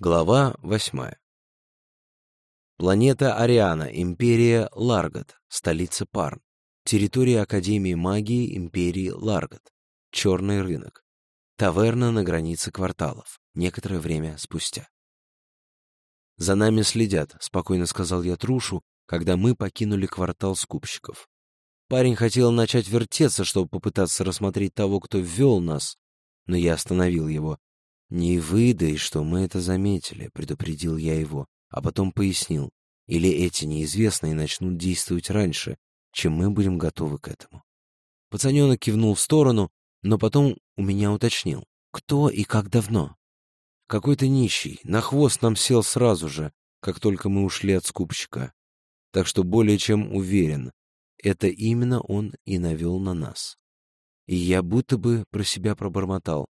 Глава восьмая. Планета Ариана, Империя Ларгат, столица Парн. Территория Академии магии Империи Ларгат. Черный рынок. Таверна на границе кварталов. Некоторое время спустя. «За нами следят», — спокойно сказал я Трушу, когда мы покинули квартал скупщиков. Парень хотел начать вертеться, чтобы попытаться рассмотреть того, кто ввел нас, но я остановил его. «Не выдай, что мы это заметили», — предупредил я его, а потом пояснил. «Или эти неизвестные начнут действовать раньше, чем мы будем готовы к этому». Пацаненок кивнул в сторону, но потом у меня уточнил. «Кто и как давно?» «Какой-то нищий, на хвост нам сел сразу же, как только мы ушли от скупщика. Так что более чем уверен, это именно он и навел на нас». И я будто бы про себя пробормотал.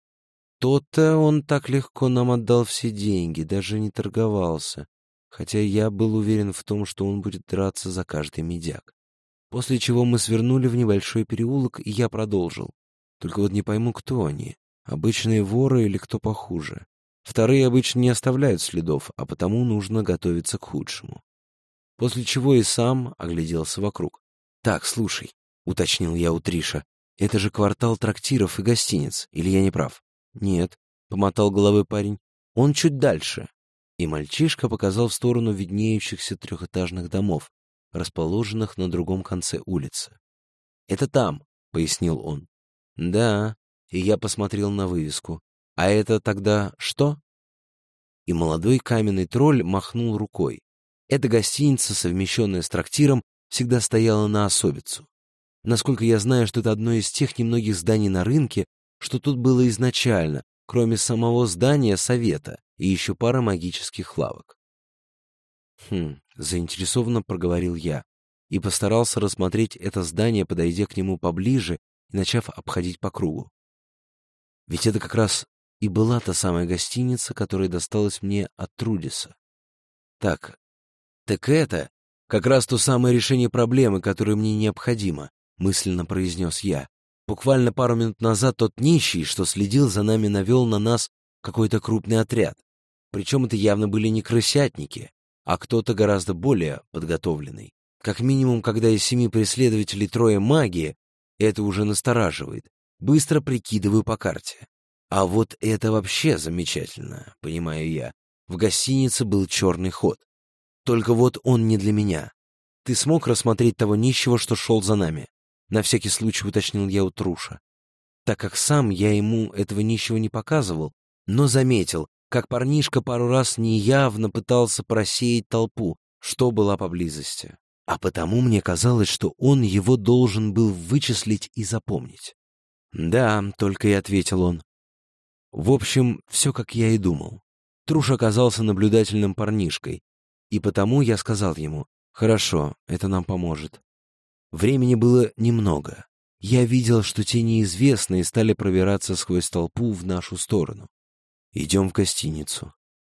То-то он так легко нам отдал все деньги, даже не торговался, хотя я был уверен в том, что он будет драться за каждый медяк. После чего мы свернули в небольшой переулок, и я продолжил. Только вот не пойму, кто они. Обычные воры или кто похуже. Вторые обычно не оставляют следов, а потому нужно готовиться к худшему. После чего и сам огляделся вокруг. «Так, слушай», — уточнил я у Триша, — «это же квартал трактиров и гостиниц, или я не прав?» «Нет», — помотал головой парень, — «он чуть дальше». И мальчишка показал в сторону виднеющихся трехэтажных домов, расположенных на другом конце улицы. «Это там», — пояснил он. «Да», — и я посмотрел на вывеску. «А это тогда что?» И молодой каменный тролль махнул рукой. Эта гостиница, совмещенная с трактиром, всегда стояла на особицу. Насколько я знаю, что это одно из тех немногих зданий на рынке, что тут было изначально, кроме самого здания совета и еще пара магических лавок. Хм, заинтересованно проговорил я и постарался рассмотреть это здание, подойдя к нему поближе и начав обходить по кругу. Ведь это как раз и была та самая гостиница, которая досталась мне от Трудиса. Так, так это как раз то самое решение проблемы, которое мне необходимо, мысленно произнес я. Буквально пару минут назад тот нищий, что следил за нами, навел на нас какой-то крупный отряд. Причем это явно были не крысятники, а кто-то гораздо более подготовленный. Как минимум, когда из семи преследователей трое магии, это уже настораживает. Быстро прикидываю по карте. А вот это вообще замечательно, понимаю я. В гостинице был черный ход. Только вот он не для меня. Ты смог рассмотреть того нищего, что шел за нами? На всякий случай уточнил я у Труша. Так как сам я ему этого ничего не показывал, но заметил, как парнишка пару раз неявно пытался просеять толпу, что была поблизости. А потому мне казалось, что он его должен был вычислить и запомнить. «Да», — только и ответил он. В общем, все как я и думал. Труш оказался наблюдательным парнишкой, и потому я сказал ему, «Хорошо, это нам поможет. Времени было немного. Я видел, что те неизвестные стали пробираться сквозь толпу в нашу сторону. Идем в гостиницу.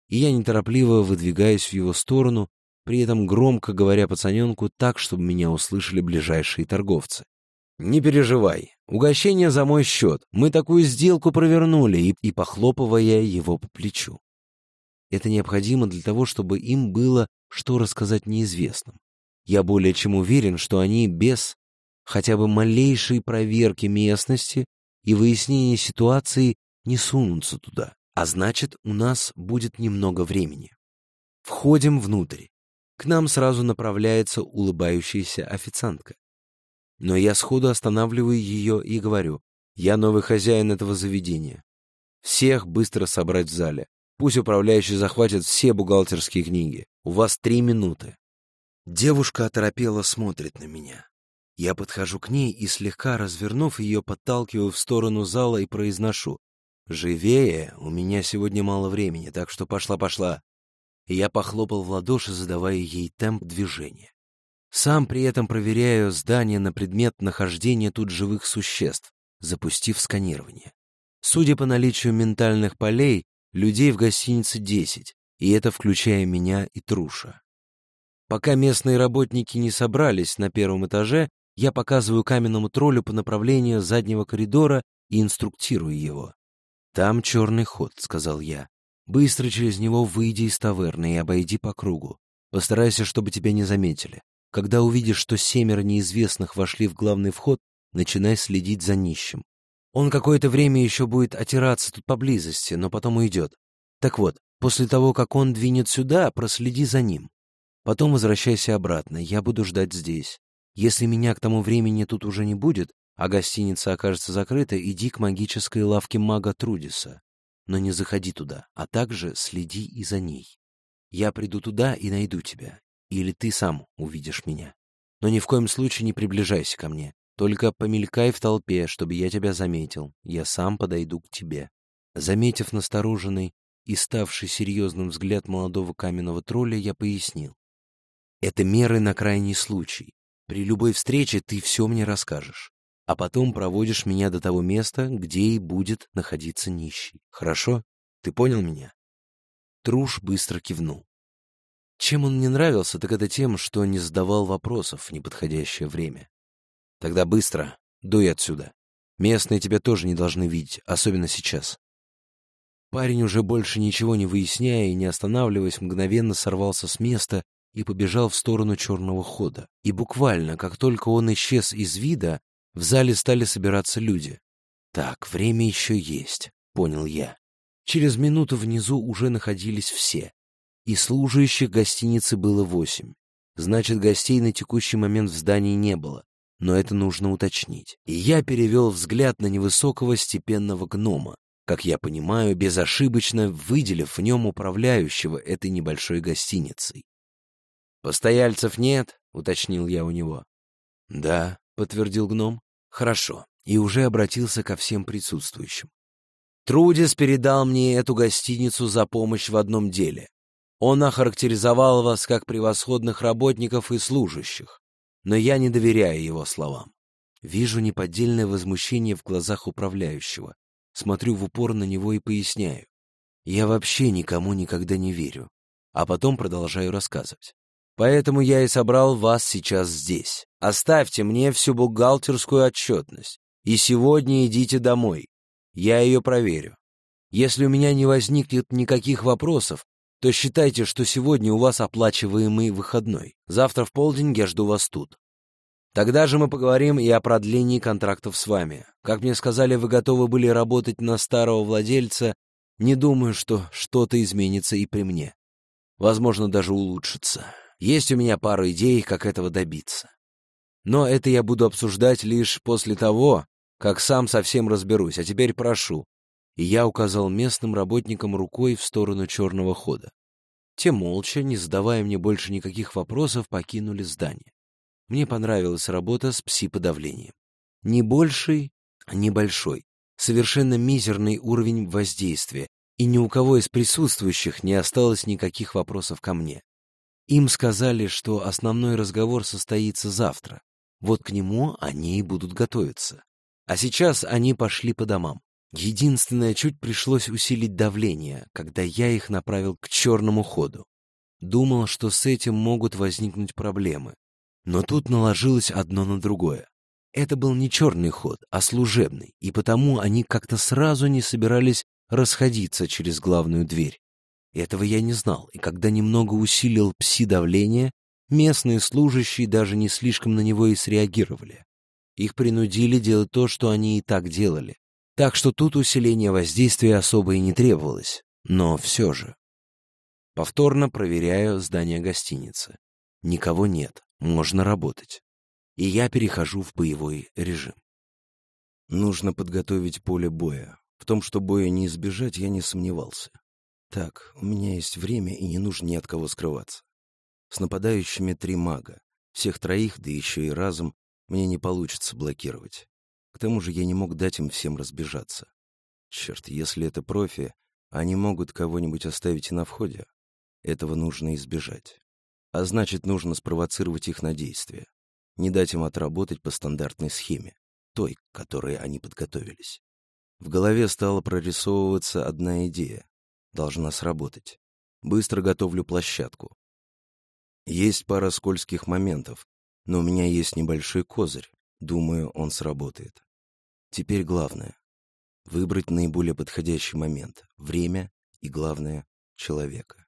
И я неторопливо выдвигаюсь в его сторону, при этом громко говоря пацаненку так, чтобы меня услышали ближайшие торговцы. «Не переживай, угощение за мой счет. Мы такую сделку провернули», и, и похлопывая его по плечу. Это необходимо для того, чтобы им было что рассказать неизвестным. Я более чем уверен, что они без хотя бы малейшей проверки местности и выяснения ситуации не сунутся туда, а значит, у нас будет немного времени. Входим внутрь. К нам сразу направляется улыбающаяся официантка. Но я сходу останавливаю ее и говорю, я новый хозяин этого заведения. Всех быстро собрать в зале. Пусть управляющий захватит все бухгалтерские книги. У вас три минуты. Девушка оторопела смотрит на меня. Я подхожу к ней и, слегка развернув ее, подталкиваю в сторону зала и произношу. «Живее, у меня сегодня мало времени, так что пошла-пошла». Я похлопал в ладоши, задавая ей темп движения. Сам при этом проверяю здание на предмет нахождения тут живых существ, запустив сканирование. Судя по наличию ментальных полей, людей в гостинице 10, и это включая меня и Труша. Пока местные работники не собрались на первом этаже, я показываю каменному троллю по направлению заднего коридора и инструктирую его. «Там черный ход», — сказал я. Быстро через него выйди из таверны и обойди по кругу. Постарайся, чтобы тебя не заметили. Когда увидишь, что семеро неизвестных вошли в главный вход, начинай следить за нищим. Он какое-то время еще будет отираться тут поблизости, но потом уйдет. Так вот, после того, как он двинет сюда, проследи за ним. Потом возвращайся обратно, я буду ждать здесь. Если меня к тому времени тут уже не будет, а гостиница окажется закрыта, иди к магической лавке мага Трудиса. Но не заходи туда, а также следи и за ней. Я приду туда и найду тебя, или ты сам увидишь меня. Но ни в коем случае не приближайся ко мне. Только помелькай в толпе, чтобы я тебя заметил. Я сам подойду к тебе». Заметив настороженный и ставший серьезным взгляд молодого каменного тролля, я пояснил. «Это меры на крайний случай. При любой встрече ты все мне расскажешь, а потом проводишь меня до того места, где и будет находиться нищий. Хорошо? Ты понял меня?» Труш быстро кивнул. Чем он мне нравился, так это тем, что не задавал вопросов в неподходящее время. Тогда быстро, дуй отсюда. Местные тебя тоже не должны видеть, особенно сейчас. Парень, уже больше ничего не выясняя и не останавливаясь, мгновенно сорвался с места и побежал в сторону черного хода. И буквально, как только он исчез из вида, в зале стали собираться люди. «Так, время еще есть», — понял я. Через минуту внизу уже находились все. И служащих гостиницы было восемь. Значит, гостей на текущий момент в здании не было но это нужно уточнить. И я перевел взгляд на невысокого степенного гнома, как я понимаю, безошибочно выделив в нем управляющего этой небольшой гостиницей. «Постояльцев нет?» — уточнил я у него. «Да», — подтвердил гном. «Хорошо». И уже обратился ко всем присутствующим. Трудис передал мне эту гостиницу за помощь в одном деле. Он охарактеризовал вас как превосходных работников и служащих но я не доверяю его словам. Вижу неподдельное возмущение в глазах управляющего, смотрю в упор на него и поясняю. Я вообще никому никогда не верю, а потом продолжаю рассказывать. Поэтому я и собрал вас сейчас здесь. Оставьте мне всю бухгалтерскую отчетность, и сегодня идите домой. Я ее проверю. Если у меня не возникнет никаких вопросов, то считайте, что сегодня у вас оплачиваемый выходной. Завтра в полдень я жду вас тут. Тогда же мы поговорим и о продлении контрактов с вами. Как мне сказали, вы готовы были работать на старого владельца. Не думаю, что что-то изменится и при мне. Возможно, даже улучшится. Есть у меня пару идей, как этого добиться. Но это я буду обсуждать лишь после того, как сам совсем разберусь. А теперь прошу, и я указал местным работникам рукой в сторону черного хода. Те молча, не задавая мне больше никаких вопросов, покинули здание. Мне понравилась работа с пси-подавлением. Не больший, а небольшой, совершенно мизерный уровень воздействия, и ни у кого из присутствующих не осталось никаких вопросов ко мне. Им сказали, что основной разговор состоится завтра. Вот к нему они и будут готовиться. А сейчас они пошли по домам. Единственное, чуть пришлось усилить давление, когда я их направил к черному ходу. Думал, что с этим могут возникнуть проблемы. Но тут наложилось одно на другое. Это был не черный ход, а служебный, и потому они как-то сразу не собирались расходиться через главную дверь. Этого я не знал, и когда немного усилил пси-давление, местные служащие даже не слишком на него и среагировали. Их принудили делать то, что они и так делали. Так что тут усиление воздействия особо и не требовалось, но все же. Повторно проверяю здание гостиницы. Никого нет, можно работать. И я перехожу в боевой режим. Нужно подготовить поле боя. В том, что боя не избежать, я не сомневался. Так, у меня есть время, и не нужно ни от кого скрываться. С нападающими три мага. Всех троих, да еще и разом, мне не получится блокировать. К тому же я не мог дать им всем разбежаться. Черт, если это профи, они могут кого-нибудь оставить и на входе. Этого нужно избежать. А значит, нужно спровоцировать их на действие. Не дать им отработать по стандартной схеме, той, к которой они подготовились. В голове стала прорисовываться одна идея. Должна сработать. Быстро готовлю площадку. Есть пара скользких моментов, но у меня есть небольшой козырь. Думаю, он сработает. Теперь главное — выбрать наиболее подходящий момент, время и, главное, человека.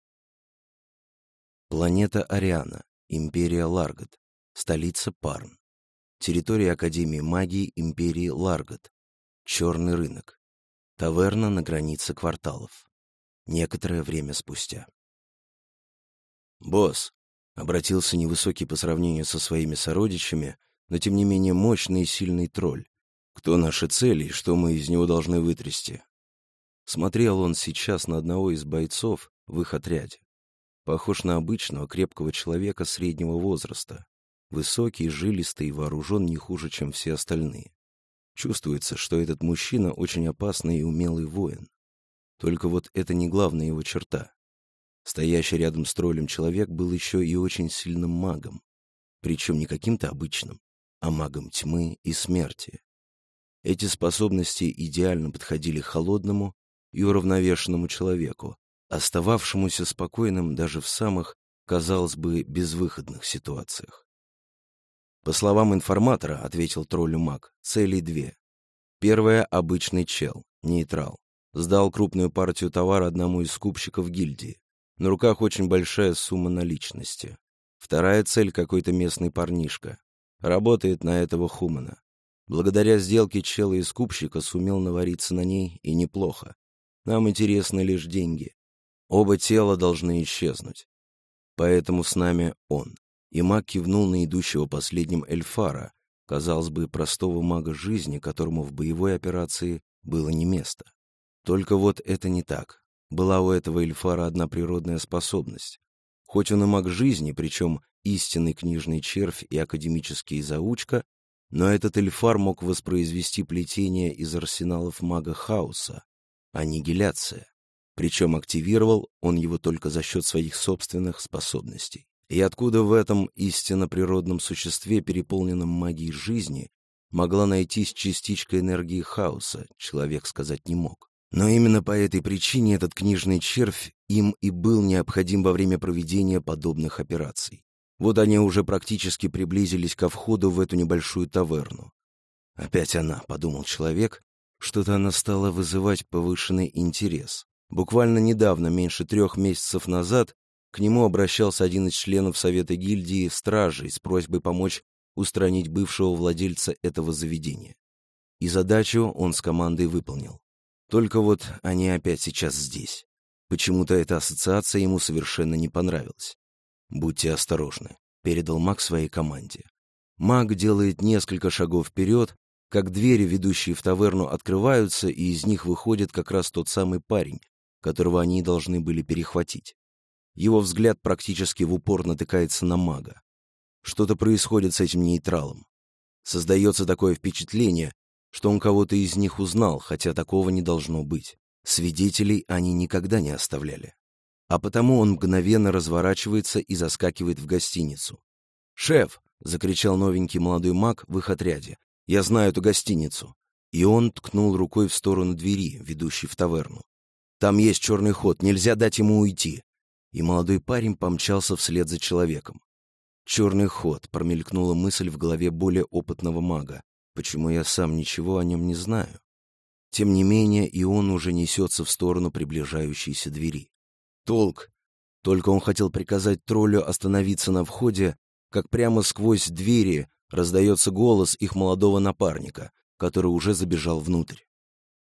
Планета Ариана, Империя Ларгот, столица Парн. Территория Академии магии Империи Ларгот. Черный рынок. Таверна на границе кварталов. Некоторое время спустя. «Босс», — обратился невысокий по сравнению со своими сородичами, но тем не менее мощный и сильный тролль. «Кто наши цели и что мы из него должны вытрясти?» Смотрел он сейчас на одного из бойцов в их отряде. Похож на обычного крепкого человека среднего возраста. Высокий, жилистый и вооружен не хуже, чем все остальные. Чувствуется, что этот мужчина очень опасный и умелый воин. Только вот это не главная его черта. Стоящий рядом с троллем человек был еще и очень сильным магом. Причем не каким-то обычным, а магом тьмы и смерти. Эти способности идеально подходили холодному и уравновешенному человеку, остававшемуся спокойным даже в самых, казалось бы, безвыходных ситуациях. По словам информатора, ответил троллю маг, целей две. Первая — обычный чел, нейтрал. Сдал крупную партию товара одному из скупщиков гильдии. На руках очень большая сумма наличности. Вторая цель — какой-то местный парнишка. Работает на этого хумана. Благодаря сделке чела и скупщика сумел навариться на ней, и неплохо. Нам интересны лишь деньги. Оба тела должны исчезнуть. Поэтому с нами он и маг кивнул на идущего последним Эльфара, казалось бы, простого мага жизни, которому в боевой операции было не место. Только вот это не так. Была у этого Эльфара одна природная способность. Хоть он и маг жизни, причем истинный книжный червь и академический заучка, но этот Эльфар мог воспроизвести плетение из арсеналов мага хаоса, аннигиляция. Причем активировал он его только за счет своих собственных способностей. И откуда в этом истинно природном существе, переполненном магией жизни, могла найтись частичка энергии хаоса, человек сказать не мог. Но именно по этой причине этот книжный червь им и был необходим во время проведения подобных операций. Вот они уже практически приблизились ко входу в эту небольшую таверну. «Опять она», — подумал человек, что-то она стала вызывать повышенный интерес. Буквально недавно, меньше трех месяцев назад, к нему обращался один из членов Совета гильдии стражей с просьбой помочь устранить бывшего владельца этого заведения. И задачу он с командой выполнил. Только вот они опять сейчас здесь. Почему-то эта ассоциация ему совершенно не понравилась. «Будьте осторожны», — передал маг своей команде. Маг делает несколько шагов вперед, как двери, ведущие в таверну, открываются, и из них выходит как раз тот самый парень, которого они должны были перехватить. Его взгляд практически в упор натыкается на мага. Что-то происходит с этим нейтралом. Создается такое впечатление, что он кого-то из них узнал, хотя такого не должно быть. Свидетелей они никогда не оставляли. А потому он мгновенно разворачивается и заскакивает в гостиницу. «Шеф!» — закричал новенький молодой маг в их отряде. «Я знаю эту гостиницу!» И он ткнул рукой в сторону двери, ведущей в таверну. «Там есть черный ход, нельзя дать ему уйти и молодой парень помчался вслед за человеком. «Черный ход», — промелькнула мысль в голове более опытного мага. «Почему я сам ничего о нем не знаю?» Тем не менее, и он уже несется в сторону приближающейся двери. Толк! Только он хотел приказать троллю остановиться на входе, как прямо сквозь двери раздается голос их молодого напарника, который уже забежал внутрь.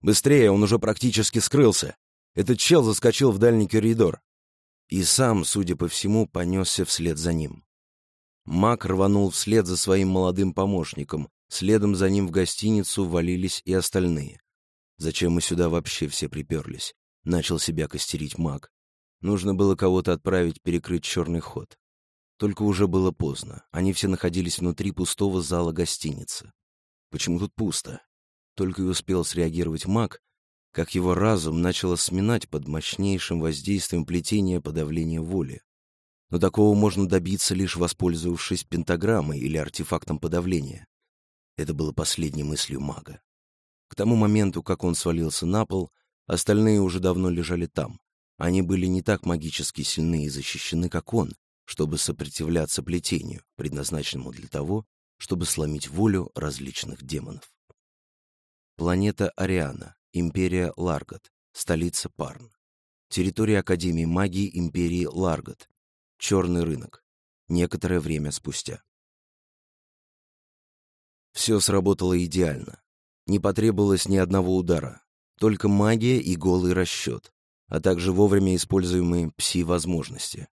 «Быстрее, он уже практически скрылся! Этот чел заскочил в дальний коридор и сам, судя по всему, понесся вслед за ним. Мак рванул вслед за своим молодым помощником, следом за ним в гостиницу валились и остальные. Зачем мы сюда вообще все приперлись? Начал себя костерить маг. Нужно было кого-то отправить перекрыть черный ход. Только уже было поздно. Они все находились внутри пустого зала гостиницы. Почему тут пусто? Только и успел среагировать маг, как его разум начало сминать под мощнейшим воздействием плетения подавления воли. Но такого можно добиться, лишь воспользовавшись пентаграммой или артефактом подавления. Это было последней мыслью мага. К тому моменту, как он свалился на пол, остальные уже давно лежали там. Они были не так магически сильны и защищены, как он, чтобы сопротивляться плетению, предназначенному для того, чтобы сломить волю различных демонов. Планета Ариана. Империя Ларгот, столица Парн. Территория Академии магии Империи Ларгот. Черный рынок. Некоторое время спустя. Все сработало идеально. Не потребовалось ни одного удара. Только магия и голый расчет, а также вовремя используемые пси-возможности.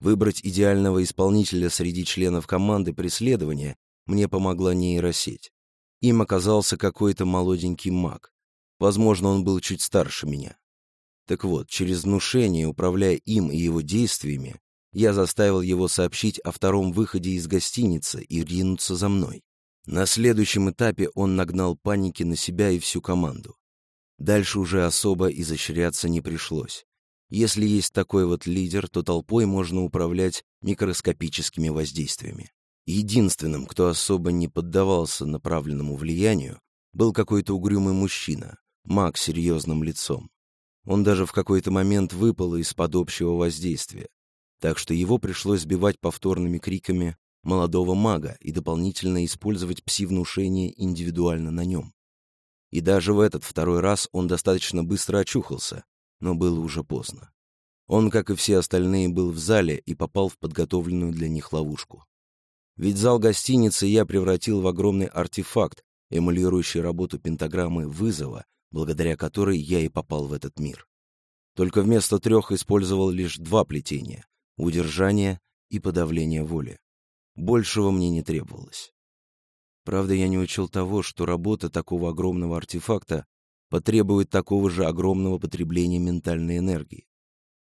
Выбрать идеального исполнителя среди членов команды преследования мне помогла нейросеть. Им оказался какой-то молоденький маг. Возможно, он был чуть старше меня. Так вот, через внушение, управляя им и его действиями, я заставил его сообщить о втором выходе из гостиницы и ринуться за мной. На следующем этапе он нагнал паники на себя и всю команду. Дальше уже особо изощряться не пришлось. Если есть такой вот лидер, то толпой можно управлять микроскопическими воздействиями. Единственным, кто особо не поддавался направленному влиянию, был какой-то угрюмый мужчина, маг с серьезным лицом. Он даже в какой-то момент выпал из-под общего воздействия, так что его пришлось сбивать повторными криками молодого мага и дополнительно использовать пси-внушение индивидуально на нем. И даже в этот второй раз он достаточно быстро очухался, но было уже поздно. Он, как и все остальные, был в зале и попал в подготовленную для них ловушку. Ведь зал гостиницы я превратил в огромный артефакт, эмулирующий работу пентаграммы вызова, благодаря которой я и попал в этот мир. Только вместо трех использовал лишь два плетения — удержание и подавление воли. Большего мне не требовалось. Правда, я не учел того, что работа такого огромного артефакта потребует такого же огромного потребления ментальной энергии.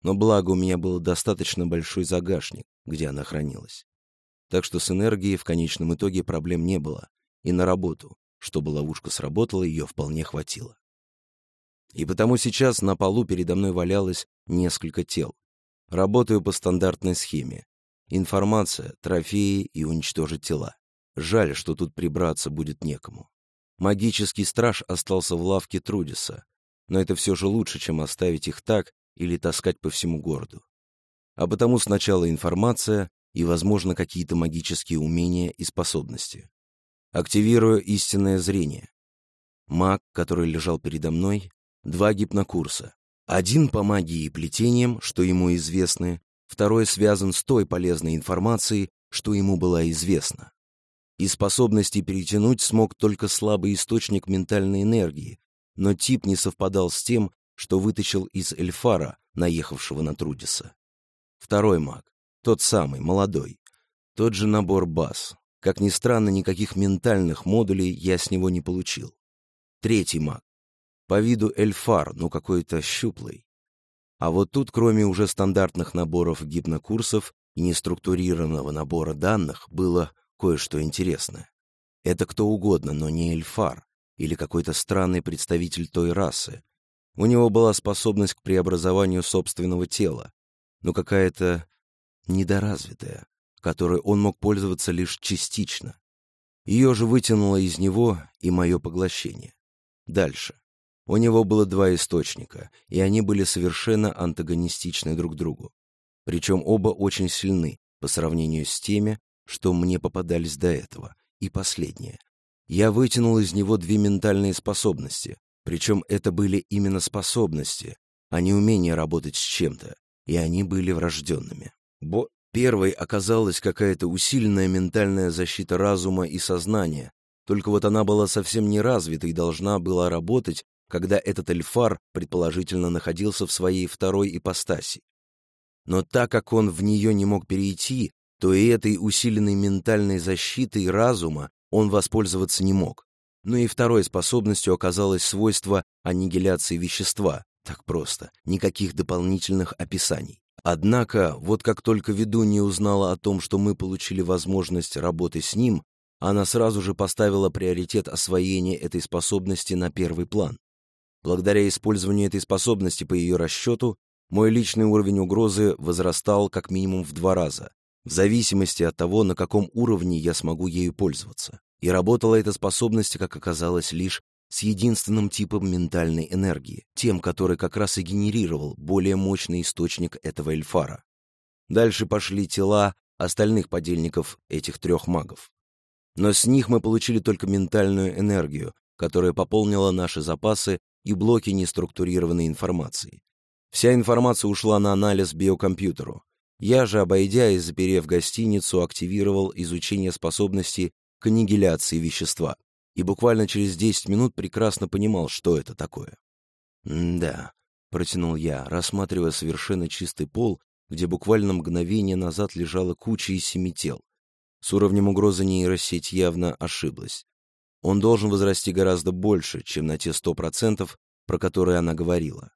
Но благо у меня был достаточно большой загашник, где она хранилась. Так что с энергией в конечном итоге проблем не было, и на работу, чтобы ловушка сработала, ее вполне хватило. И потому сейчас на полу передо мной валялось несколько тел. Работаю по стандартной схеме. Информация, трофеи и уничтожить тела. Жаль, что тут прибраться будет некому. Магический страж остался в лавке Трудиса, но это все же лучше, чем оставить их так или таскать по всему городу. А потому сначала информация и, возможно, какие-то магические умения и способности. Активирую истинное зрение. Маг, который лежал передо мной, два гипнокурса. Один по магии и плетениям, что ему известны, Второй связан с той полезной информацией, что ему была известна. И способности перетянуть смог только слабый источник ментальной энергии, но тип не совпадал с тем, что вытащил из Эльфара, наехавшего на Трудиса. Второй маг, тот самый, молодой, тот же набор баз. Как ни странно, никаких ментальных модулей я с него не получил. Третий маг. По виду Эльфар, но какой-то щуплый. А вот тут, кроме уже стандартных наборов гипнокурсов и неструктурированного набора данных, было кое-что интересное. Это кто угодно, но не Эльфар или какой-то странный представитель той расы. У него была способность к преобразованию собственного тела, но какая-то недоразвитая, которой он мог пользоваться лишь частично. Ее же вытянуло из него и мое поглощение. Дальше. У него было два источника, и они были совершенно антагонистичны друг другу. Причем оба очень сильны по сравнению с теми, что мне попадались до этого. И последнее. Я вытянул из него две ментальные способности, причем это были именно способности, а не умение работать с чем-то, и они были врожденными. Бо Первой оказалась какая-то усиленная ментальная защита разума и сознания, только вот она была совсем не развита и должна была работать когда этот эльфар, предположительно, находился в своей второй ипостаси. Но так как он в нее не мог перейти, то и этой усиленной ментальной защитой разума он воспользоваться не мог. Но и второй способностью оказалось свойство аннигиляции вещества. Так просто, никаких дополнительных описаний. Однако, вот как только ведунья узнала о том, что мы получили возможность работы с ним, она сразу же поставила приоритет освоения этой способности на первый план. Благодаря использованию этой способности по ее расчету, мой личный уровень угрозы возрастал как минимум в два раза, в зависимости от того, на каком уровне я смогу ею пользоваться. И работала эта способность, как оказалось, лишь с единственным типом ментальной энергии, тем, который как раз и генерировал более мощный источник этого эльфара. Дальше пошли тела остальных подельников этих трех магов. Но с них мы получили только ментальную энергию, которая пополнила наши запасы и блоки неструктурированной информации. Вся информация ушла на анализ биокомпьютеру. Я же, обойдя и заперев гостиницу, активировал изучение способности к аннигиляции вещества. И буквально через 10 минут прекрасно понимал, что это такое. «Да», — протянул я, рассматривая совершенно чистый пол, где буквально мгновение назад лежала куча из семи тел. С уровнем угрозы нейросеть явно ошиблась. Он должен возрасти гораздо больше, чем на те сто процентов, про которые она говорила.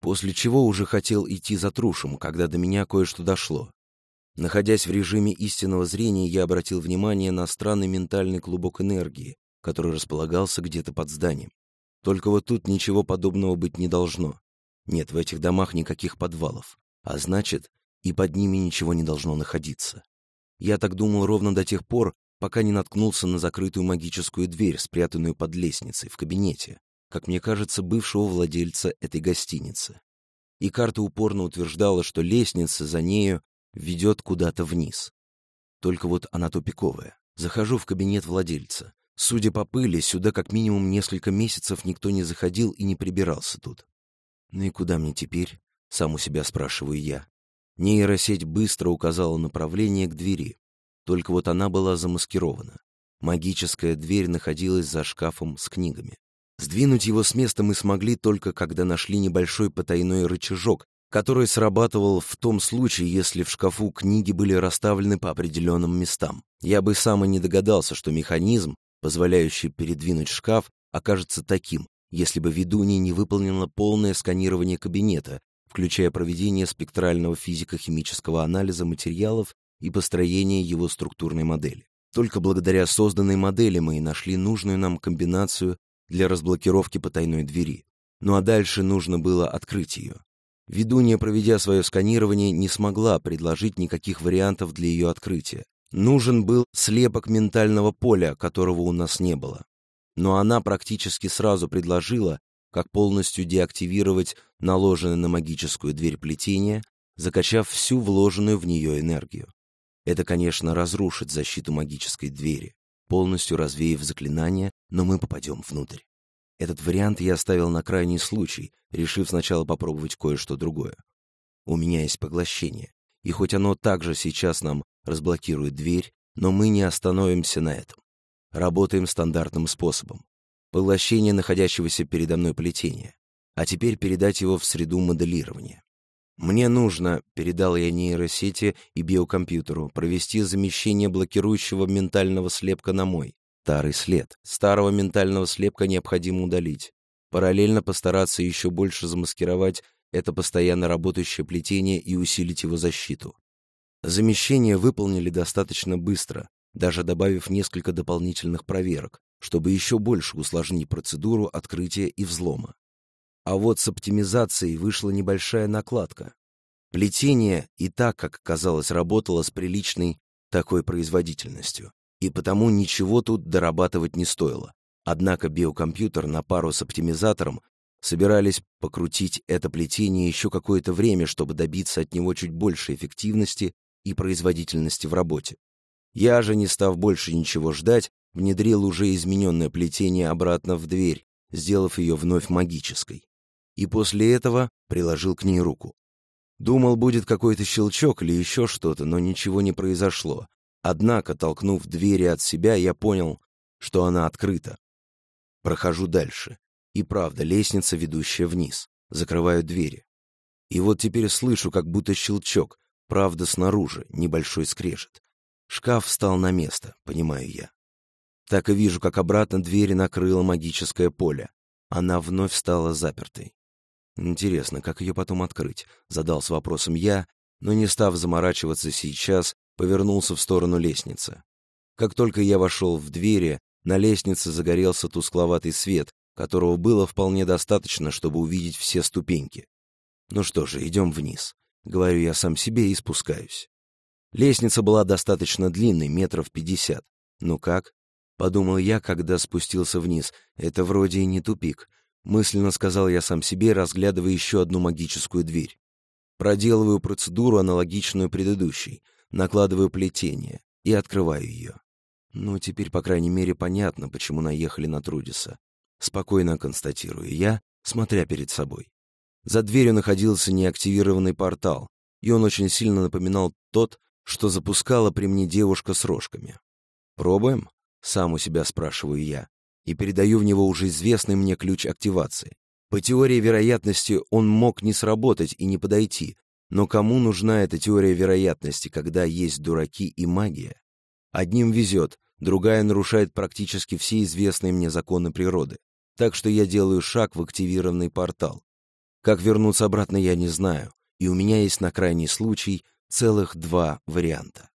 После чего уже хотел идти за трушем, когда до меня кое-что дошло. Находясь в режиме истинного зрения, я обратил внимание на странный ментальный клубок энергии, который располагался где-то под зданием. Только вот тут ничего подобного быть не должно. Нет в этих домах никаких подвалов, а значит, и под ними ничего не должно находиться. Я так думал ровно до тех пор, пока не наткнулся на закрытую магическую дверь, спрятанную под лестницей в кабинете, как мне кажется, бывшего владельца этой гостиницы. И карта упорно утверждала, что лестница за нею ведет куда-то вниз. Только вот она тупиковая. Захожу в кабинет владельца. Судя по пыли, сюда как минимум несколько месяцев никто не заходил и не прибирался тут. Ну и куда мне теперь? Сам у себя спрашиваю я. Нейросеть быстро указала направление к двери. Только вот она была замаскирована. Магическая дверь находилась за шкафом с книгами. Сдвинуть его с места мы смогли только когда нашли небольшой потайной рычажок, который срабатывал в том случае, если в шкафу книги были расставлены по определенным местам. Я бы сам и не догадался, что механизм, позволяющий передвинуть шкаф, окажется таким, если бы ведунья не выполнила полное сканирование кабинета, включая проведение спектрального физико-химического анализа материалов и построение его структурной модели. Только благодаря созданной модели мы и нашли нужную нам комбинацию для разблокировки потайной двери. Ну а дальше нужно было открыть ее. Ведунья, проведя свое сканирование, не смогла предложить никаких вариантов для ее открытия. Нужен был слепок ментального поля, которого у нас не было. Но она практически сразу предложила, как полностью деактивировать наложенное на магическую дверь плетение, закачав всю вложенную в нее энергию. Это, конечно, разрушит защиту магической двери, полностью развеяв заклинание, но мы попадем внутрь. Этот вариант я оставил на крайний случай, решив сначала попробовать кое-что другое. У меня есть поглощение, и хоть оно также сейчас нам разблокирует дверь, но мы не остановимся на этом. Работаем стандартным способом. Поглощение находящегося передо мной плетения, а теперь передать его в среду моделирования. Мне нужно, передал я нейросети и биокомпьютеру, провести замещение блокирующего ментального слепка на мой. Старый след. Старого ментального слепка необходимо удалить. Параллельно постараться еще больше замаскировать это постоянно работающее плетение и усилить его защиту. Замещение выполнили достаточно быстро, даже добавив несколько дополнительных проверок, чтобы еще больше усложнить процедуру открытия и взлома. А вот с оптимизацией вышла небольшая накладка. Плетение и так, как казалось, работало с приличной такой производительностью, и потому ничего тут дорабатывать не стоило. Однако биокомпьютер на пару с оптимизатором собирались покрутить это плетение еще какое-то время, чтобы добиться от него чуть больше эффективности и производительности в работе. Я же, не став больше ничего ждать, внедрил уже измененное плетение обратно в дверь, сделав ее вновь магической. И после этого приложил к ней руку. Думал, будет какой-то щелчок или еще что-то, но ничего не произошло. Однако, толкнув двери от себя, я понял, что она открыта. Прохожу дальше. И правда, лестница, ведущая вниз. Закрываю двери. И вот теперь слышу, как будто щелчок, правда, снаружи, небольшой скрежет. Шкаф встал на место, понимаю я. Так и вижу, как обратно двери накрыло магическое поле. Она вновь стала запертой. Интересно, как ее потом открыть? Задался вопросом я, но не став заморачиваться сейчас, повернулся в сторону лестницы. Как только я вошел в двери, на лестнице загорелся тускловатый свет, которого было вполне достаточно, чтобы увидеть все ступеньки. Ну что же, идем вниз. Говорю я сам себе и спускаюсь. Лестница была достаточно длинной, метров пятьдесят. Ну как? Подумал я, когда спустился вниз. Это вроде и не тупик. Мысленно сказал я сам себе, разглядывая еще одну магическую дверь. Проделываю процедуру, аналогичную предыдущей. Накладываю плетение и открываю ее. Ну, теперь, по крайней мере, понятно, почему наехали на Трудиса. Спокойно констатирую я, смотря перед собой. За дверью находился неактивированный портал, и он очень сильно напоминал тот, что запускала при мне девушка с рожками. «Пробуем?» — сам у себя спрашиваю я, и передаю в него уже известный мне ключ активации. По теории вероятности он мог не сработать и не подойти, но кому нужна эта теория вероятности, когда есть дураки и магия? Одним везет, другая нарушает практически все известные мне законы природы. Так что я делаю шаг в активированный портал. Как вернуться обратно, я не знаю, и у меня есть на крайний случай целых два варианта.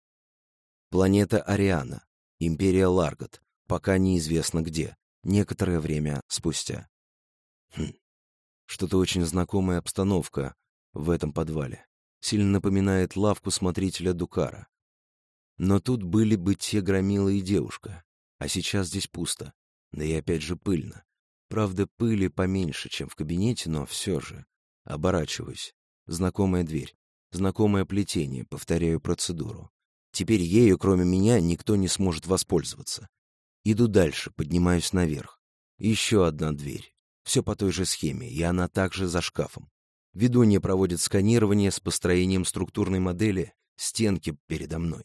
Планета Ариана, Империя Ларгот, пока неизвестно где, некоторое время спустя. Хм. Что-то очень знакомая обстановка в этом подвале. Сильно напоминает лавку смотрителя Дукара. Но тут были бы те громила и девушка. А сейчас здесь пусто. Да и опять же пыльно. Правда, пыли поменьше, чем в кабинете, но все же. Оборачиваюсь. Знакомая дверь. Знакомое плетение. Повторяю процедуру. Теперь ею, кроме меня, никто не сможет воспользоваться. Иду дальше, поднимаюсь наверх. Еще одна дверь. Все по той же схеме, и она также за шкафом. Ведунья проводит сканирование с построением структурной модели стенки передо мной.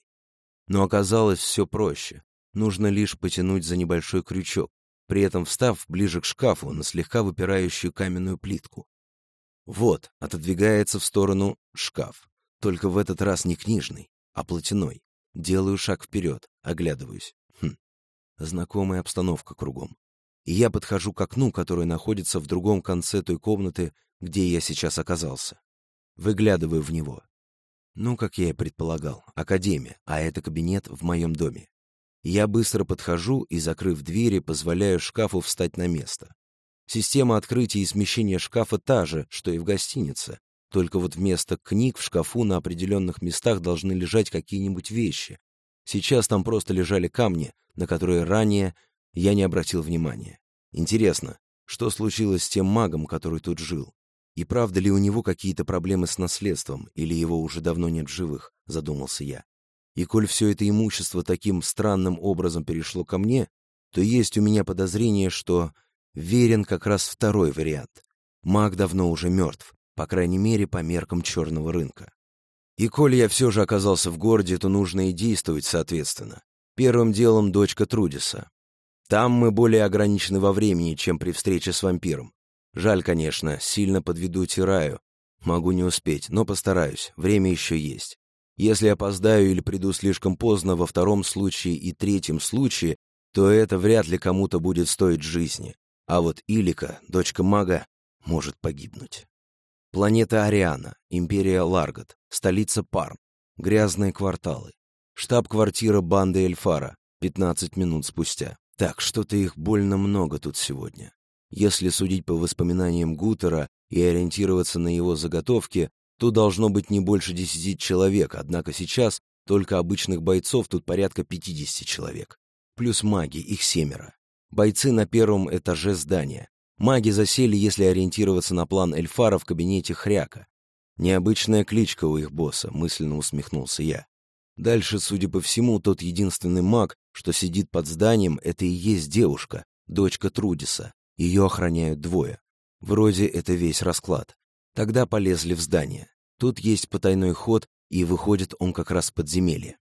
Но оказалось все проще. Нужно лишь потянуть за небольшой крючок, при этом встав ближе к шкафу на слегка выпирающую каменную плитку. Вот, отодвигается в сторону шкаф. Только в этот раз не книжный, а платяной. Делаю шаг вперед, оглядываюсь. Знакомая обстановка кругом. И я подхожу к окну, которое находится в другом конце той комнаты, где я сейчас оказался. Выглядываю в него. Ну, как я и предполагал, академия, а это кабинет в моем доме. Я быстро подхожу и, закрыв двери, позволяю шкафу встать на место. Система открытия и смещения шкафа та же, что и в гостинице, только вот вместо книг в шкафу на определенных местах должны лежать какие-нибудь вещи. Сейчас там просто лежали камни, на которые ранее я не обратил внимания. Интересно, что случилось с тем магом, который тут жил? И правда ли у него какие-то проблемы с наследством, или его уже давно нет в живых, задумался я. И коль все это имущество таким странным образом перешло ко мне, то есть у меня подозрение, что верен как раз второй вариант. Маг давно уже мертв, по крайней мере, по меркам черного рынка. И коль я все же оказался в городе, то нужно и действовать соответственно. Первым делом дочка Трудиса. Там мы более ограничены во времени, чем при встрече с вампиром. Жаль, конечно, сильно подведу Тираю. Могу не успеть, но постараюсь, время еще есть. Если опоздаю или приду слишком поздно во втором случае и третьем случае, то это вряд ли кому-то будет стоить жизни. А вот Илика, дочка мага, может погибнуть. Планета Ариана, Империя Ларгот, столица Парм, грязные кварталы. Штаб-квартира банды Эльфара, 15 минут спустя. Так, что-то их больно много тут сегодня. Если судить по воспоминаниям Гутера и ориентироваться на его заготовки, то должно быть не больше десяти человек, однако сейчас только обычных бойцов тут порядка пятидесяти человек. Плюс маги, их семеро. Бойцы на первом этаже здания. Маги засели, если ориентироваться на план Эльфара в кабинете Хряка. Необычная кличка у их босса, мысленно усмехнулся я. Дальше, судя по всему, тот единственный маг, что сидит под зданием, это и есть девушка, дочка Трудиса. Ее охраняют двое. Вроде это весь расклад. Тогда полезли в здание. Тут есть потайной ход, и выходит он как раз в подземелье.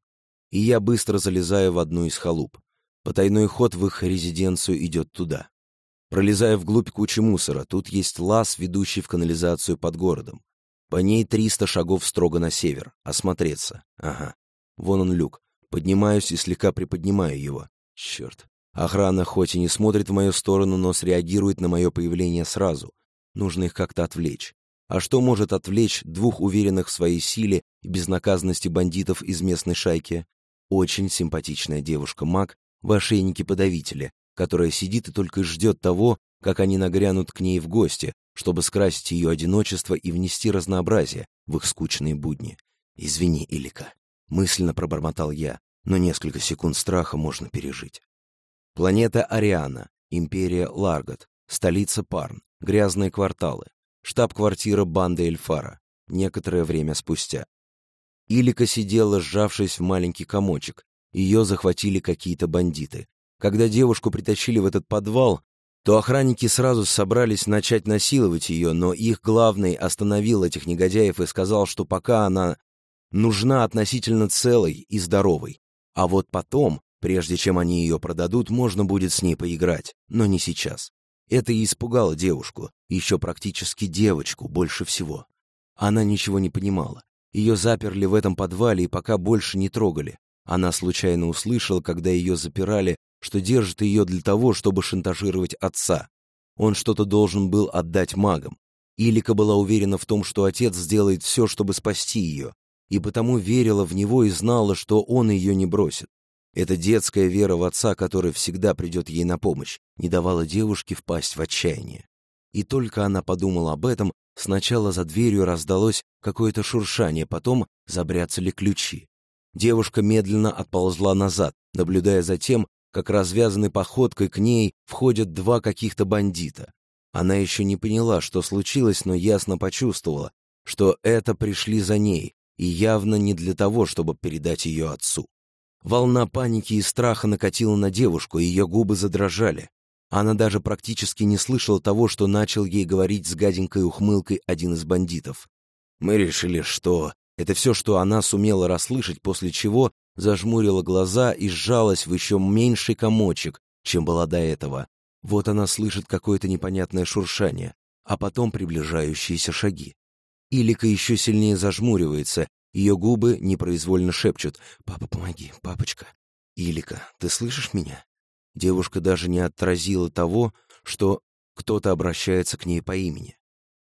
И я быстро залезаю в одну из халуп. Потайной ход в их резиденцию идет туда. Пролезая вглубь кучи мусора, тут есть лаз, ведущий в канализацию под городом. По ней 300 шагов строго на север. Осмотреться. Ага. Вон он люк. Поднимаюсь и слегка приподнимаю его. Черт. Охрана хоть и не смотрит в мою сторону, но среагирует на мое появление сразу. Нужно их как-то отвлечь. А что может отвлечь двух уверенных в своей силе и безнаказанности бандитов из местной шайки? Очень симпатичная девушка-маг в ошейнике подавителя, которая сидит и только ждет того, как они нагрянут к ней в гости, чтобы скрасить ее одиночество и внести разнообразие в их скучные будни. «Извини, Илика», — мысленно пробормотал я, но несколько секунд страха можно пережить. Планета Ариана, Империя Ларгот, столица Парн, грязные кварталы, штаб-квартира банды Эльфара, некоторое время спустя. Илика сидела, сжавшись в маленький комочек. Ее захватили какие-то бандиты. Когда девушку притащили в этот подвал, то охранники сразу собрались начать насиловать ее, но их главный остановил этих негодяев и сказал, что пока она нужна относительно целой и здоровой, а вот потом, прежде чем они ее продадут, можно будет с ней поиграть, но не сейчас. Это и испугало девушку, еще практически девочку, больше всего. Она ничего не понимала. Ее заперли в этом подвале и пока больше не трогали. Она случайно услышала, когда ее запирали, что держат ее для того, чтобы шантажировать отца. Он что-то должен был отдать магам. Илика была уверена в том, что отец сделает все, чтобы спасти ее, и потому верила в него и знала, что он ее не бросит. Эта детская вера в отца, который всегда придет ей на помощь, не давала девушке впасть в отчаяние. И только она подумала об этом, сначала за дверью раздалось какое-то шуршание, потом забряцали ключи. Девушка медленно отползла назад, наблюдая за тем, как развязанной походкой к ней входят два каких-то бандита. Она еще не поняла, что случилось, но ясно почувствовала, что это пришли за ней, и явно не для того, чтобы передать ее отцу. Волна паники и страха накатила на девушку, и ее губы задрожали. Она даже практически не слышала того, что начал ей говорить с гаденькой ухмылкой один из бандитов. Мы решили, что это все, что она сумела расслышать, после чего зажмурила глаза и сжалась в еще меньший комочек, чем была до этого. Вот она слышит какое-то непонятное шуршание, а потом приближающиеся шаги. Илика еще сильнее зажмуривается, ее губы непроизвольно шепчут «Папа, помоги, папочка». «Илика, ты слышишь меня?» Девушка даже не отразила того, что кто-то обращается к ней по имени.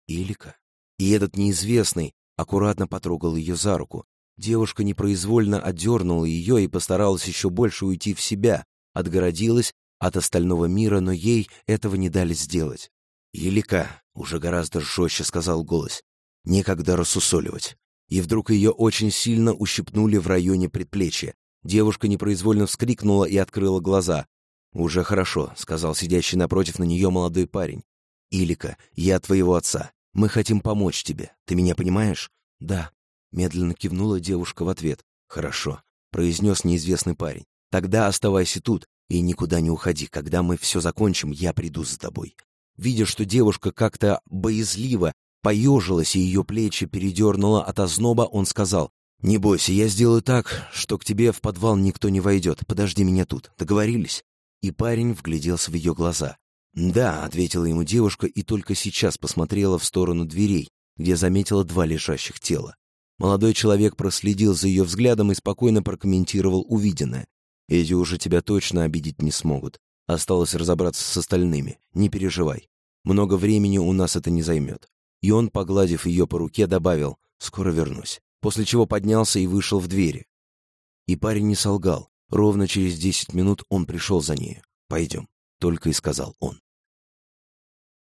Илика. И этот неизвестный аккуратно потрогал ее за руку. Девушка непроизвольно отдернула ее и постаралась еще больше уйти в себя, отгородилась от остального мира, но ей этого не дали сделать. «Елика», — уже гораздо жестче сказал голос, Некогда рассусоливать. И вдруг ее очень сильно ущипнули в районе предплечья. Девушка непроизвольно вскрикнула и открыла глаза. «Уже хорошо», — сказал сидящий напротив на нее молодой парень. «Илика, я твоего отца. Мы хотим помочь тебе. Ты меня понимаешь?» «Да», — медленно кивнула девушка в ответ. «Хорошо», — произнес неизвестный парень. «Тогда оставайся тут и никуда не уходи. Когда мы все закончим, я приду за тобой». Видя, что девушка как-то боязливо поежилась и ее плечи передернуло от озноба, он сказал, «Не бойся, я сделаю так, что к тебе в подвал никто не войдет. Подожди меня тут. Договорились?» И парень вгляделся в ее глаза. «Да», — ответила ему девушка и только сейчас посмотрела в сторону дверей, где заметила два лежащих тела. Молодой человек проследил за ее взглядом и спокойно прокомментировал увиденное. «Эти уже тебя точно обидеть не смогут. Осталось разобраться с остальными. Не переживай. Много времени у нас это не займет и он, погладив ее по руке, добавил «Скоро вернусь», после чего поднялся и вышел в двери. И парень не солгал. Ровно через десять минут он пришел за нею. «Пойдем», — только и сказал он.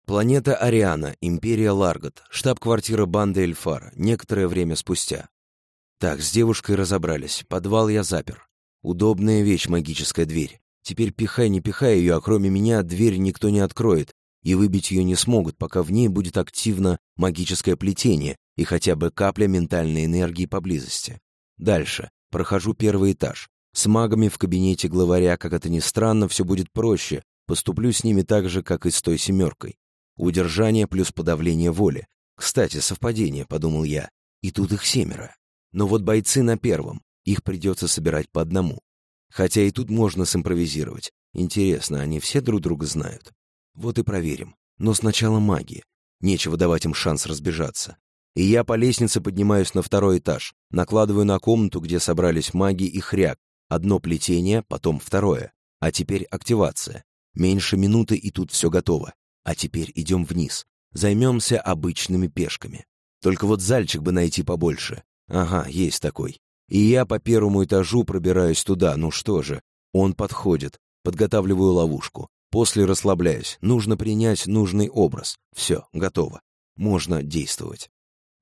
Планета Ариана, Империя Ларгот, штаб-квартира банды Эльфара, некоторое время спустя. Так, с девушкой разобрались, подвал я запер. Удобная вещь, магическая дверь. Теперь пихай, не пихай ее, а кроме меня дверь никто не откроет, и выбить ее не смогут, пока в ней будет активно магическое плетение и хотя бы капля ментальной энергии поблизости. Дальше. Прохожу первый этаж. С магами в кабинете главаря, как это ни странно, все будет проще. Поступлю с ними так же, как и с той семеркой. Удержание плюс подавление воли. Кстати, совпадение, подумал я. И тут их семеро. Но вот бойцы на первом. Их придется собирать по одному. Хотя и тут можно симпровизировать. Интересно, они все друг друга знают? Вот и проверим. Но сначала маги. Нечего давать им шанс разбежаться. И я по лестнице поднимаюсь на второй этаж, накладываю на комнату, где собрались маги и хряк. Одно плетение, потом второе. А теперь активация. Меньше минуты, и тут все готово. А теперь идем вниз. Займемся обычными пешками. Только вот зальчик бы найти побольше. Ага, есть такой. И я по первому этажу пробираюсь туда. Ну что же, он подходит. Подготавливаю ловушку. После расслабляюсь. Нужно принять нужный образ. Все, готово. Можно действовать.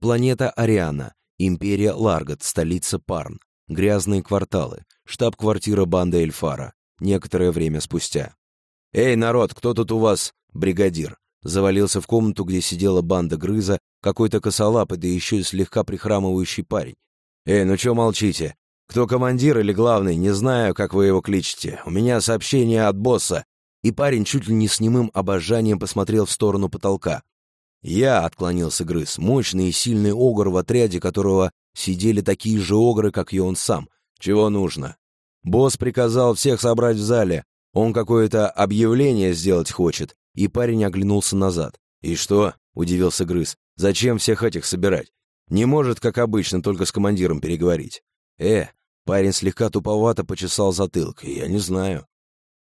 Планета Ариана. Империя Ларгот, столица Парн. Грязные кварталы. Штаб-квартира банды Эльфара. Некоторое время спустя. «Эй, народ, кто тут у вас бригадир?» Завалился в комнату, где сидела банда Грыза, какой-то косолапый, да еще и слегка прихрамывающий парень. «Эй, ну чё молчите? Кто командир или главный, не знаю, как вы его кличете. У меня сообщение от босса и парень чуть ли не с немым обожанием посмотрел в сторону потолка. Я отклонился грыз, мощный и сильный огр в отряде, которого сидели такие же огры, как и он сам. Чего нужно? Босс приказал всех собрать в зале. Он какое-то объявление сделать хочет. И парень оглянулся назад. «И что?» — удивился Грыз. «Зачем всех этих собирать? Не может, как обычно, только с командиром переговорить». «Э!» — парень слегка туповато почесал затылок. «Я не знаю».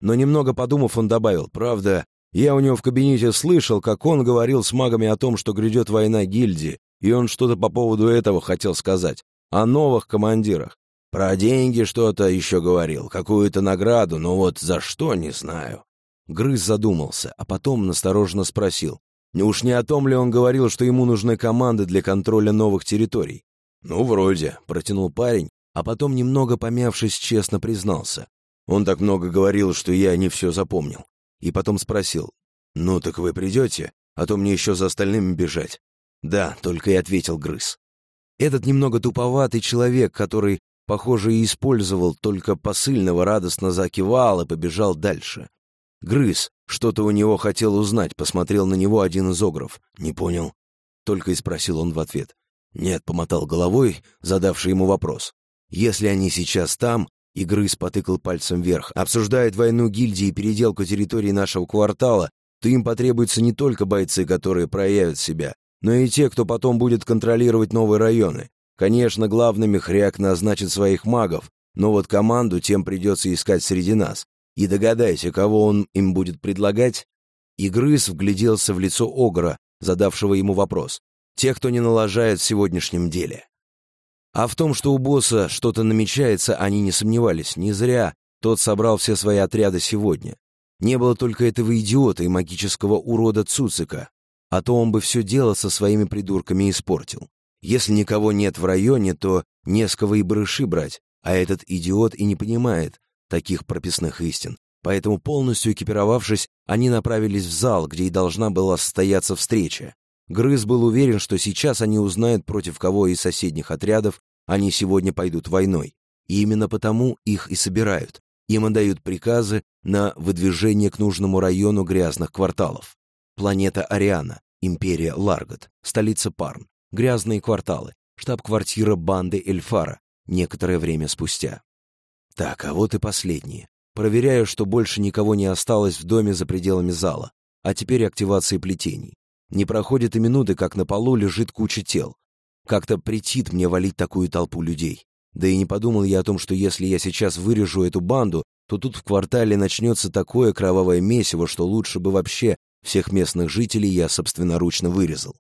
Но немного подумав, он добавил. «Правда, я у него в кабинете слышал, как он говорил с магами о том, что грядет война гильдии, и он что-то по поводу этого хотел сказать. О новых командирах. Про деньги что-то еще говорил, какую-то награду, но вот за что, не знаю. Грыз задумался, а потом настороженно спросил. Уж не о том ли он говорил, что ему нужны команды для контроля новых территорий? «Ну, вроде», — протянул парень, а потом, немного помявшись, честно признался. Он так много говорил, что я не все запомнил и потом спросил, «Ну, так вы придете, а то мне еще за остальными бежать». «Да», — только и ответил Грыз. Этот немного туповатый человек, который, похоже, и использовал только посыльного, радостно закивал и побежал дальше. Грыз, что-то у него хотел узнать, посмотрел на него один из огров. «Не понял?» Только и спросил он в ответ. «Нет», — помотал головой, задавший ему вопрос. «Если они сейчас там, и грыз потыкал пальцем вверх. «Обсуждает войну гильдии и переделку территории нашего квартала, то им потребуются не только бойцы, которые проявят себя, но и те, кто потом будет контролировать новые районы. Конечно, главными хряк назначит своих магов, но вот команду тем придется искать среди нас. И догадайся, кого он им будет предлагать?» И грыз вгляделся в лицо Огра, задавшего ему вопрос. «Тех, кто не налажает в сегодняшнем деле». А в том, что у босса что-то намечается, они не сомневались. Не зря тот собрал все свои отряды сегодня. Не было только этого идиота и магического урода Цуцика, а то он бы все дело со своими придурками испортил. Если никого нет в районе, то не с кого и барыши брать, а этот идиот и не понимает таких прописных истин. Поэтому, полностью экипировавшись, они направились в зал, где и должна была состояться встреча. Грыз был уверен, что сейчас они узнают, против кого из соседних отрядов они сегодня пойдут войной. И именно потому их и собирают. Им отдают приказы на выдвижение к нужному району грязных кварталов. Планета Ариана, империя Ларгот, столица Парн, грязные кварталы, штаб-квартира банды Эльфара, некоторое время спустя. Так, а вот и последние. Проверяю, что больше никого не осталось в доме за пределами зала. А теперь активация плетений. Не проходит и минуты, как на полу лежит куча тел. Как-то претит мне валить такую толпу людей. Да и не подумал я о том, что если я сейчас вырежу эту банду, то тут в квартале начнется такое кровавое месиво, что лучше бы вообще всех местных жителей я собственноручно вырезал.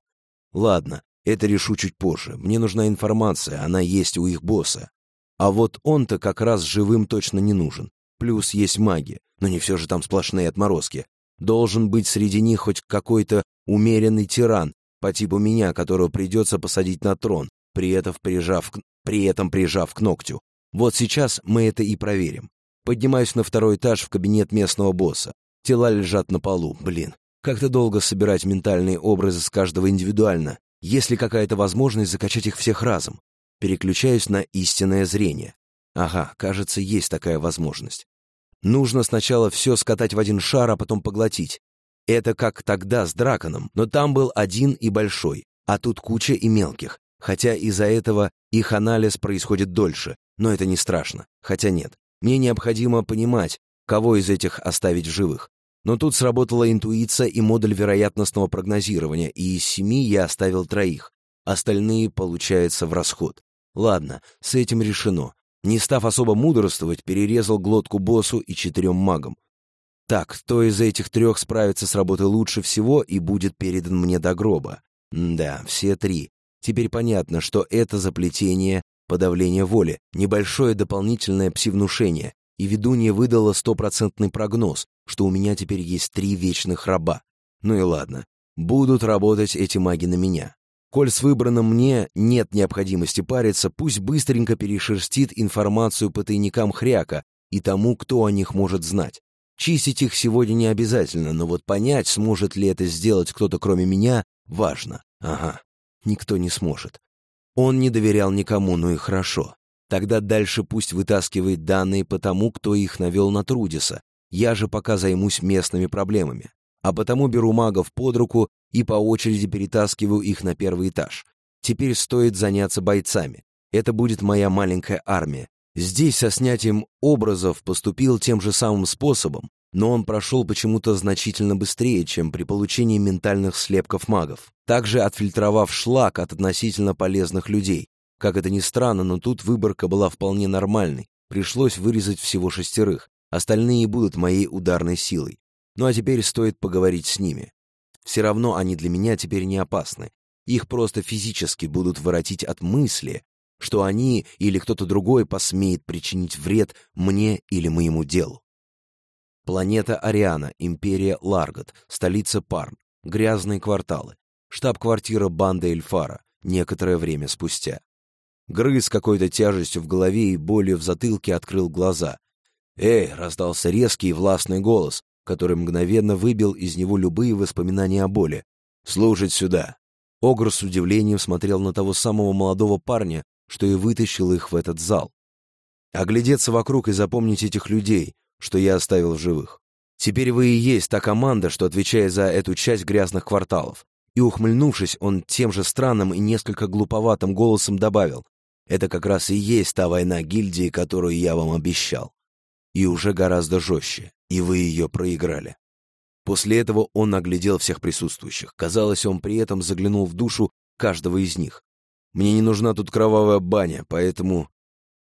Ладно, это решу чуть позже. Мне нужна информация, она есть у их босса. А вот он-то как раз живым точно не нужен. Плюс есть маги, но не все же там сплошные отморозки. Должен быть среди них хоть какой-то умеренный тиран, по типу меня, которого придется посадить на трон, при этом прижав, при этом прижав к ногтю. Вот сейчас мы это и проверим. Поднимаюсь на второй этаж в кабинет местного босса. Тела лежат на полу. Блин, как-то долго собирать ментальные образы с каждого индивидуально. Есть ли какая-то возможность закачать их всех разом? Переключаюсь на истинное зрение. Ага, кажется, есть такая возможность. Нужно сначала все скатать в один шар, а потом поглотить. Это как тогда с драконом, но там был один и большой, а тут куча и мелких. Хотя из-за этого их анализ происходит дольше, но это не страшно. Хотя нет, мне необходимо понимать, кого из этих оставить в живых. Но тут сработала интуиция и модуль вероятностного прогнозирования, и из семи я оставил троих. Остальные, получается, в расход. Ладно, с этим решено. Не став особо мудрствовать, перерезал глотку боссу и четырем магам. Так, кто из этих трех справится с работой лучше всего и будет передан мне до гроба? М да, все три. Теперь понятно, что это заплетение, подавление воли, небольшое дополнительное псивнушение, и ведунья выдала стопроцентный прогноз, что у меня теперь есть три вечных раба. Ну и ладно, будут работать эти маги на меня. Коль с выбранным мне нет необходимости париться, пусть быстренько перешерстит информацию по тайникам хряка и тому, кто о них может знать. Чистить их сегодня не обязательно, но вот понять, сможет ли это сделать кто-то кроме меня, важно. Ага, никто не сможет. Он не доверял никому, ну и хорошо. Тогда дальше пусть вытаскивает данные по тому, кто их навел на Трудиса. Я же пока займусь местными проблемами. А потому беру магов под руку и по очереди перетаскиваю их на первый этаж. Теперь стоит заняться бойцами. Это будет моя маленькая армия. Здесь со снятием образов поступил тем же самым способом, но он прошел почему-то значительно быстрее, чем при получении ментальных слепков магов, также отфильтровав шлак от относительно полезных людей. Как это ни странно, но тут выборка была вполне нормальной, пришлось вырезать всего шестерых, остальные будут моей ударной силой. Ну а теперь стоит поговорить с ними. Все равно они для меня теперь не опасны. Их просто физически будут воротить от мысли, что они или кто-то другой посмеет причинить вред мне или моему делу. Планета Ариана, империя Ларгот, столица Парн, грязные кварталы, штаб-квартира банды Эльфара, некоторое время спустя. Грыз какой-то тяжестью в голове и болью в затылке открыл глаза. «Эй!» — раздался резкий и властный голос, который мгновенно выбил из него любые воспоминания о боли. «Слушать сюда!» Огр с удивлением смотрел на того самого молодого парня, что и вытащил их в этот зал. Оглядеться вокруг и запомнить этих людей, что я оставил в живых. Теперь вы и есть та команда, что отвечает за эту часть грязных кварталов. И, ухмыльнувшись, он тем же странным и несколько глуповатым голосом добавил, «Это как раз и есть та война гильдии, которую я вам обещал. И уже гораздо жестче, и вы ее проиграли». После этого он оглядел всех присутствующих. Казалось, он при этом заглянул в душу каждого из них. «Мне не нужна тут кровавая баня, поэтому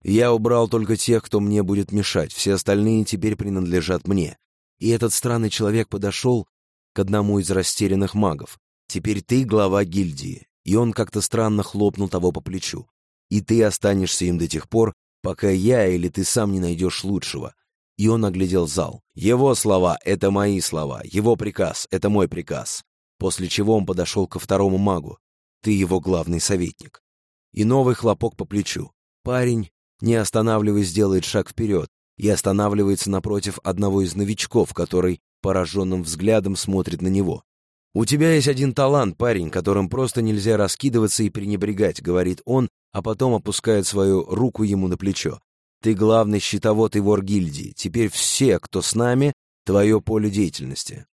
я убрал только тех, кто мне будет мешать, все остальные теперь принадлежат мне. И этот странный человек подошел к одному из растерянных магов. Теперь ты глава гильдии. И он как-то странно хлопнул того по плечу. И ты останешься им до тех пор, пока я или ты сам не найдешь лучшего. И он оглядел зал. Его слова — это мои слова, его приказ — это мой приказ. После чего он подошел ко второму магу. Ты его главный советник. И новый хлопок по плечу. Парень не останавливаясь, делает шаг вперед и останавливается напротив одного из новичков, который пораженным взглядом смотрит на него. «У тебя есть один талант, парень, которым просто нельзя раскидываться и пренебрегать», — говорит он, а потом опускает свою руку ему на плечо. «Ты главный щитовод и вор гильдии. Теперь все, кто с нами, твое поле деятельности.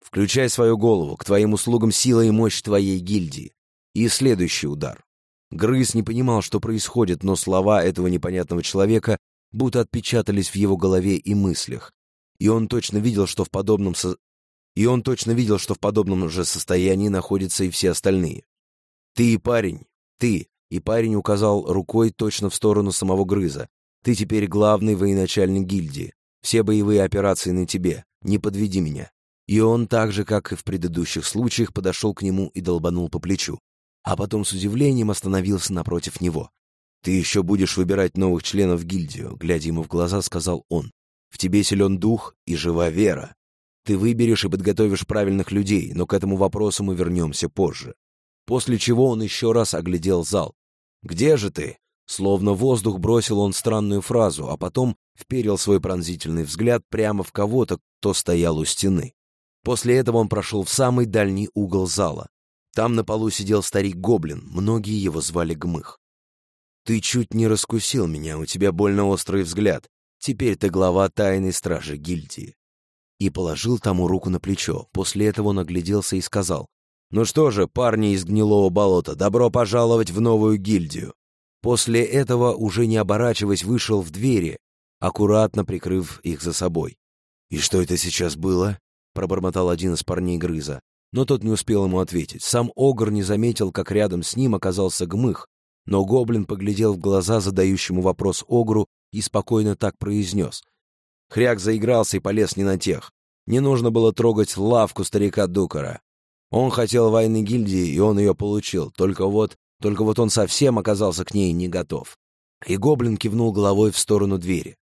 Включай свою голову, к твоим услугам сила и мощь твоей гильдии. И следующий удар. Грыз не понимал, что происходит, но слова этого непонятного человека будто отпечатались в его голове и мыслях. И он точно видел, что в подобном со... и он точно видел, что в подобном же состоянии находятся и все остальные. Ты и парень, ты, и парень указал рукой точно в сторону самого Грыза. Ты теперь главный военачальник гильдии. Все боевые операции на тебе. Не подведи меня. И он так же, как и в предыдущих случаях, подошел к нему и долбанул по плечу а потом с удивлением остановился напротив него. «Ты еще будешь выбирать новых членов гильдию», — глядя ему в глаза, сказал он. «В тебе силен дух и жива вера. Ты выберешь и подготовишь правильных людей, но к этому вопросу мы вернемся позже». После чего он еще раз оглядел зал. «Где же ты?» Словно воздух бросил он странную фразу, а потом вперил свой пронзительный взгляд прямо в кого-то, кто стоял у стены. После этого он прошел в самый дальний угол зала. Там на полу сидел старик-гоблин, многие его звали Гмых. «Ты чуть не раскусил меня, у тебя больно острый взгляд. Теперь ты глава тайной стражи гильдии». И положил тому руку на плечо. После этого он огляделся и сказал, «Ну что же, парни из гнилого болота, добро пожаловать в новую гильдию». После этого, уже не оборачиваясь, вышел в двери, аккуратно прикрыв их за собой. «И что это сейчас было?» — пробормотал один из парней Грыза но тот не успел ему ответить. Сам Огр не заметил, как рядом с ним оказался Гмых, но гоблин поглядел в глаза задающему вопрос Огру и спокойно так произнес. Хряк заигрался и полез не на тех. Не нужно было трогать лавку старика Дукара. Он хотел войны гильдии, и он ее получил, только вот, только вот он совсем оказался к ней не готов. И гоблин кивнул головой в сторону двери.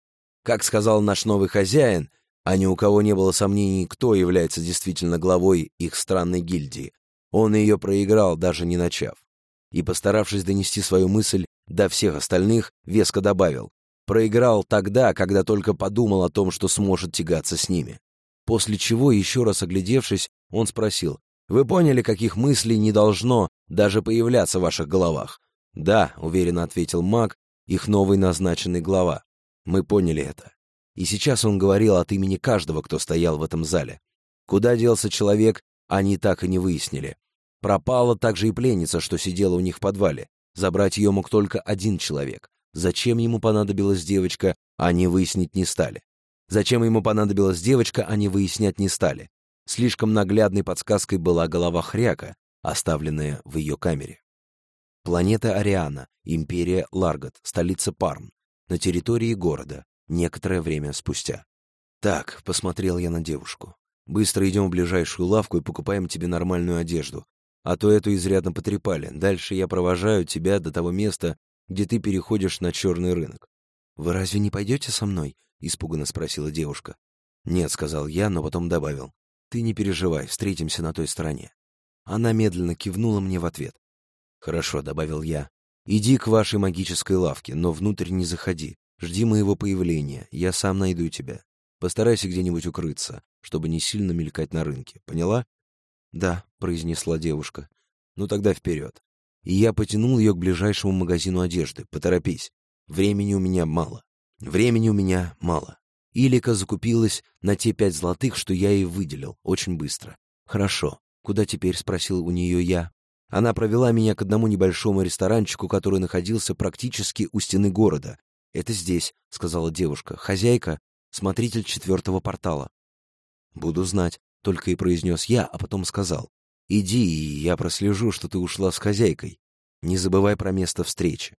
Как сказал наш новый хозяин, а ни у кого не было сомнений, кто является действительно главой их странной гильдии. Он ее проиграл, даже не начав. И, постаравшись донести свою мысль до всех остальных, веско добавил. Проиграл тогда, когда только подумал о том, что сможет тягаться с ними. После чего, еще раз оглядевшись, он спросил, «Вы поняли, каких мыслей не должно даже появляться в ваших головах?» «Да», — уверенно ответил маг, их новый назначенный глава. «Мы поняли это. И сейчас он говорил от имени каждого, кто стоял в этом зале. Куда делся человек, они так и не выяснили. Пропала также и пленница, что сидела у них в подвале. Забрать ее мог только один человек. Зачем ему понадобилась девочка, они выяснить не стали. Зачем ему понадобилась девочка, они выяснять не стали. Слишком наглядной подсказкой была голова Хряка, оставленная в ее камере. Планета Ариана, империя Ларгот, столица Парн, на территории города, некоторое время спустя. «Так», — посмотрел я на девушку, — «быстро идем в ближайшую лавку и покупаем тебе нормальную одежду, а то эту изрядно потрепали. Дальше я провожаю тебя до того места, где ты переходишь на черный рынок». «Вы разве не пойдете со мной?» — испуганно спросила девушка. «Нет», — сказал я, но потом добавил. «Ты не переживай, встретимся на той стороне». Она медленно кивнула мне в ответ. «Хорошо», — добавил я. «Иди к вашей магической лавке, но внутрь не заходи. Жди моего появления, я сам найду тебя. Постарайся где-нибудь укрыться, чтобы не сильно мелькать на рынке. Поняла?» «Да», — произнесла девушка. «Ну тогда вперед». И я потянул ее к ближайшему магазину одежды. «Поторопись. Времени у меня мало. Времени у меня мало». Илика закупилась на те пять золотых, что я ей выделил, очень быстро. «Хорошо. Куда теперь?» — спросил у нее я. Она провела меня к одному небольшому ресторанчику, который находился практически у стены города. «Это здесь», — сказала девушка. «Хозяйка — смотритель четвертого портала». «Буду знать», — только и произнес я, а потом сказал. «Иди, и я прослежу, что ты ушла с хозяйкой. Не забывай про место встречи».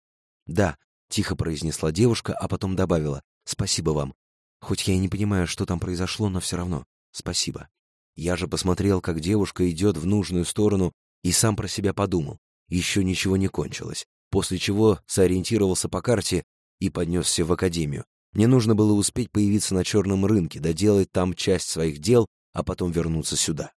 «Да», — тихо произнесла девушка, а потом добавила. «Спасибо вам. Хоть я и не понимаю, что там произошло, но все равно спасибо». Я же посмотрел, как девушка идет в нужную сторону, и сам про себя подумал. Еще ничего не кончилось. После чего сориентировался по карте и поднесся в академию. Мне нужно было успеть появиться на черном рынке, доделать там часть своих дел, а потом вернуться сюда.